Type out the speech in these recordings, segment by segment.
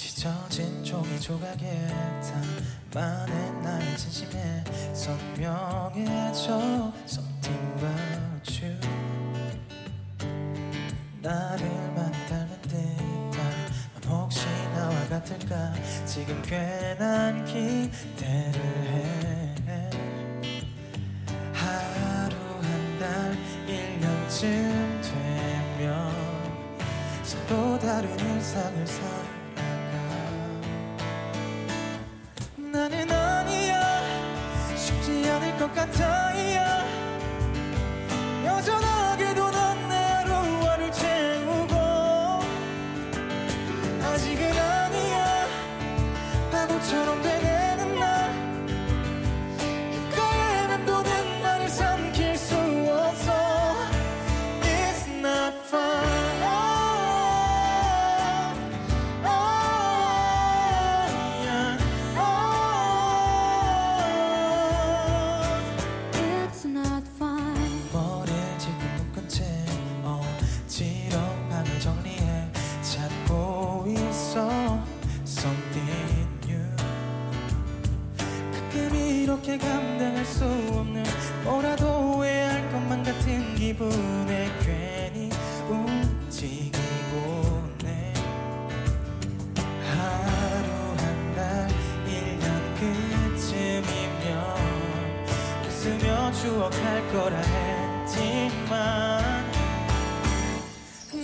찢어진 종이 조각에 담아낸 나의 진심에 선명해져 Something about you 나를 많이 닮은 듯한 넌 혹시 나와 같을까? 지금 괜한 기대를 해. 하루 한 달, 일년쯤 되면 서로 다른 일상을 살 쉽지 감당할 수 없는 뭐라도 후회할 것만 같은 기분에 괜히 움직이고 내 하루 한 달, 일 년 그쯤이면 웃으며 추억할 거라 했지만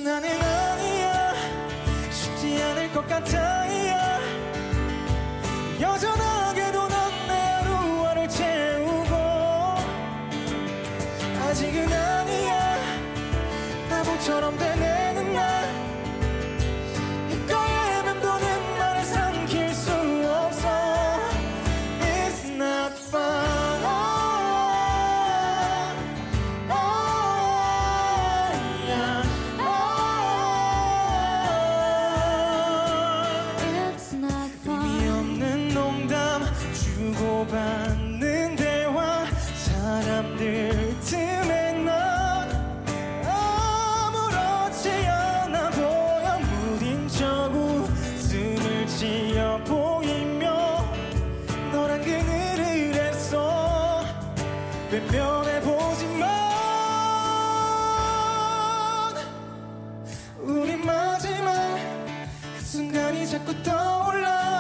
나는 아니야. 쉽지 않을 것 같아 아직은 아니야. 바보처럼 되 하지만 우리 마지막 그 순간이 자꾸 떠올라.